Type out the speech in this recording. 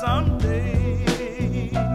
someday.